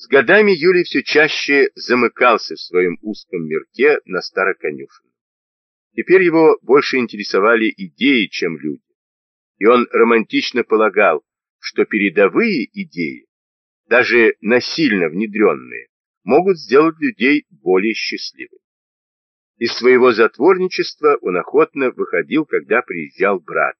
С годами Юлий все чаще замыкался в своем узком мирке на староконюшенном. Теперь его больше интересовали идеи, чем люди. И он романтично полагал, что передовые идеи, даже насильно внедренные, могут сделать людей более счастливыми. Из своего затворничества он охотно выходил, когда приезжал брат.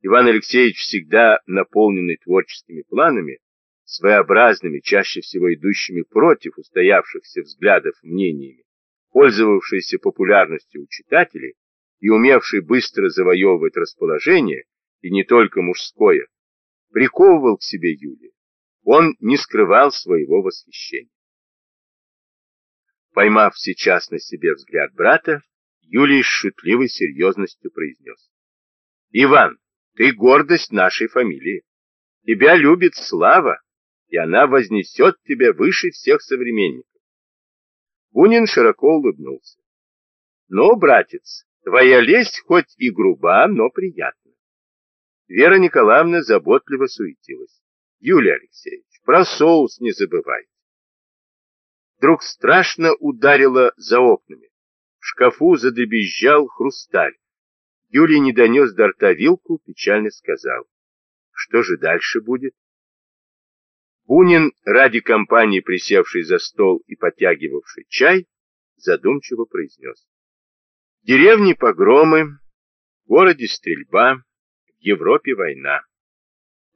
Иван Алексеевич, всегда наполненный творческими планами, своеобразными, чаще всего идущими против устоявшихся взглядов мнениями, пользовавшийся популярностью у читателей и умевший быстро завоевывать расположение, и не только мужское, приковывал к себе Юлию. Он не скрывал своего восхищения. Поймав сейчас на себе взгляд брата, Юлий с шутливой серьезностью произнес. «Иван, ты гордость нашей фамилии. Тебя любит слава, и она вознесет тебя выше всех современников. Бунин широко улыбнулся. Но, братец, твоя лесть хоть и груба, но приятна. Вера Николаевна заботливо суетилась. Юлий Алексеевич, про соус не забывай. Вдруг страшно ударило за окнами. В шкафу задребезжал хрусталь. Юлий не донес до рта вилку, печально сказал. Что же дальше будет? Бунин, ради компании присевший за стол и потягивавший чай, задумчиво произнес. В деревне погромы, в городе стрельба, в Европе война.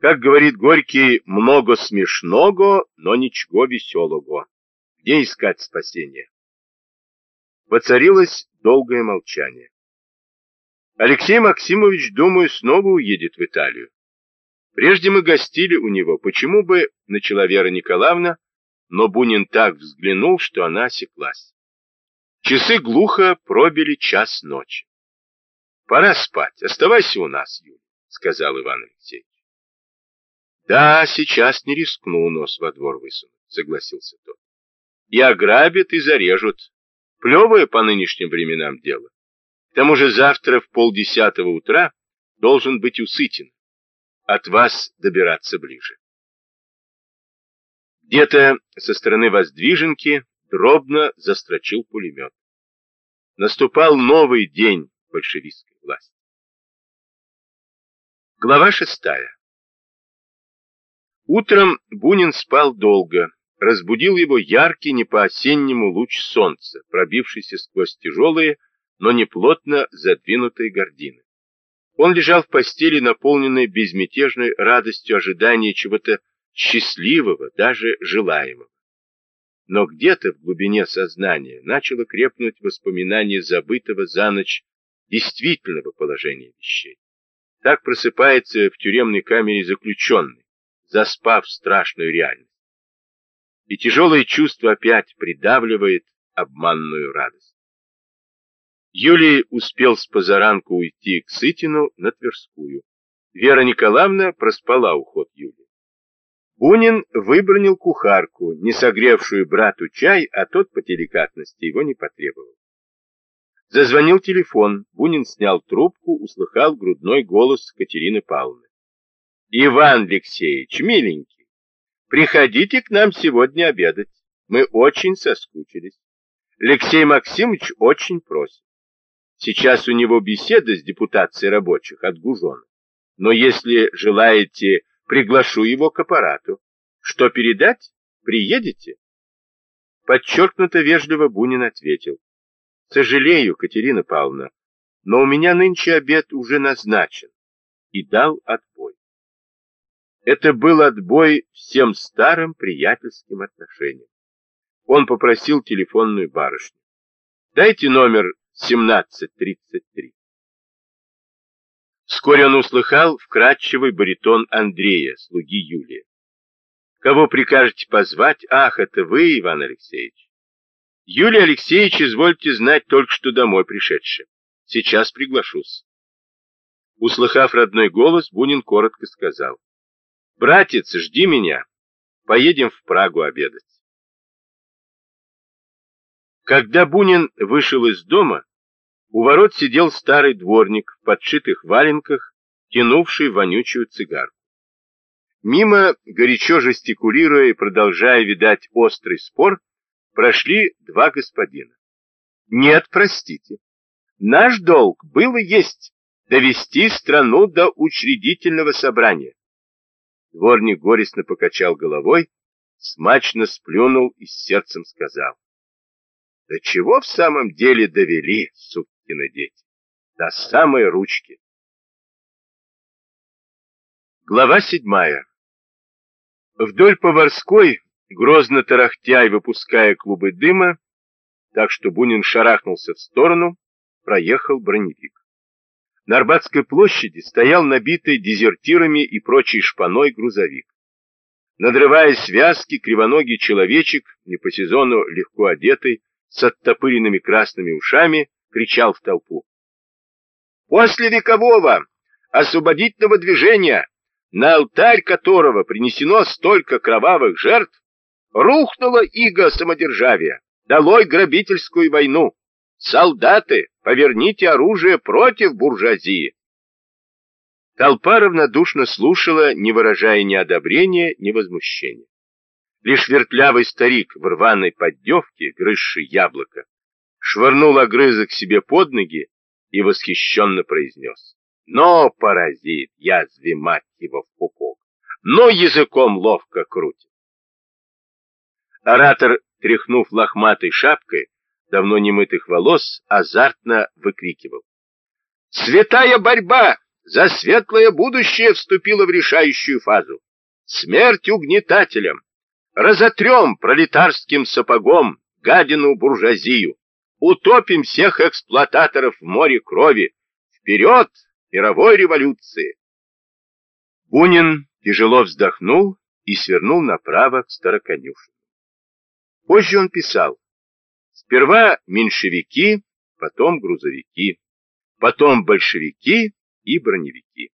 Как говорит Горький, много смешного, но ничего веселого. Где искать спасение? Воцарилось долгое молчание. Алексей Максимович, думаю, снова уедет в Италию. Прежде мы гостили у него, почему бы, начала Вера Николаевна, но Бунин так взглянул, что она осеклась. Часы глухо пробили час ночи. Пора спать, оставайся у нас, Юля, сказал Иван Алексеевич. Да, сейчас не рискну нос во двор высунуть, согласился тот. И ограбят, и зарежут. Плевое по нынешним временам дело. К тому же завтра в полдесятого утра должен быть усытен от вас добираться ближе. Где-то со стороны воздвиженки дробно застрочил пулемет. Наступал новый день большевистской власти. Глава шестая. Утром Бунин спал долго. Разбудил его яркий не по-осеннему луч солнца, пробившийся сквозь тяжелые, но не плотно задвинутые гардины. Он лежал в постели, наполненной безмятежной радостью ожидания чего-то счастливого, даже желаемого. Но где-то в глубине сознания начало крепнуть воспоминание забытого за ночь действительного положения вещей. Так просыпается в тюремной камере заключенный, заспав страшную реальность. И тяжелое чувство опять придавливает обманную радость. Юлий успел с позаранку уйти к Сытину на Тверскую. Вера Николаевна проспала уход Юлии. Бунин выбронил кухарку, не согревшую брату чай, а тот по деликатности его не потребовал. Зазвонил телефон, Бунин снял трубку, услыхал грудной голос Катерины Павловны. «Иван Алексеевич, миленький, приходите к нам сегодня обедать. Мы очень соскучились. Алексей Максимович очень просит. Сейчас у него беседа с депутацией рабочих от Гужона. Но если желаете, приглашу его к аппарату. Что передать? Приедете? Подчеркнуто вежливо Бунин ответил. Сожалею, Катерина Павловна, но у меня нынче обед уже назначен. И дал отбой. Это был отбой всем старым приятельским отношениям. Он попросил телефонную барышню. Дайте номер 17.33. Вскоре он услыхал вкрадчивый баритон Андрея, слуги Юлия. «Кого прикажете позвать? Ах, это вы, Иван Алексеевич!» «Юлий Алексеевич, извольте знать, только что домой пришедший. Сейчас приглашусь». Услыхав родной голос, Бунин коротко сказал. «Братец, жди меня. Поедем в Прагу обедать». Когда Бунин вышел из дома, у ворот сидел старый дворник в подшитых валенках, тянувший вонючую цигарку. Мимо, горячо жестикулируя и продолжая видать острый спор, прошли два господина. Нет, простите. Наш долг был и есть довести страну до учредительного собрания. Дворник горестно покачал головой, смачно сплюнул и сердцем сказал. Да чего в самом деле довели, сукины дети? До самой ручки. Глава седьмая. Вдоль Поварской, грозно тарахтя и выпуская клубы дыма, так что Бунин шарахнулся в сторону, проехал броневик. На Арбатской площади стоял набитый дезертирами и прочей шпаной грузовик. Надрывая связки, кривоногий человечек, не по сезону легко одетый, с оттопыренными красными ушами, кричал в толпу. «После векового освободительного движения на алтарь которого принесено столько кровавых жертв, рухнула иго самодержавия, долой грабительскую войну. Солдаты, поверните оружие против буржуазии. Толпа равнодушно слушала, не выражая ни одобрения, ни возмущения. Лишь вертлявый старик в рваной поддевке, грызший яблоко, швырнул огрызок себе под ноги и восхищенно произнес. Но, паразит, язви мать его в пупок, но языком ловко крутит. Оратор, тряхнув лохматой шапкой, давно немытых волос, азартно выкрикивал. «Святая борьба за светлое будущее вступила в решающую фазу. Смерть угнетателям! Разотрем пролетарским сапогом гадину буржуазию! Утопим всех эксплуататоров в море крови! Вперед, мировой революции. Бунин тяжело вздохнул и свернул направо к Староконюшину. Позже он писал, сперва меньшевики, потом грузовики, потом большевики и броневики.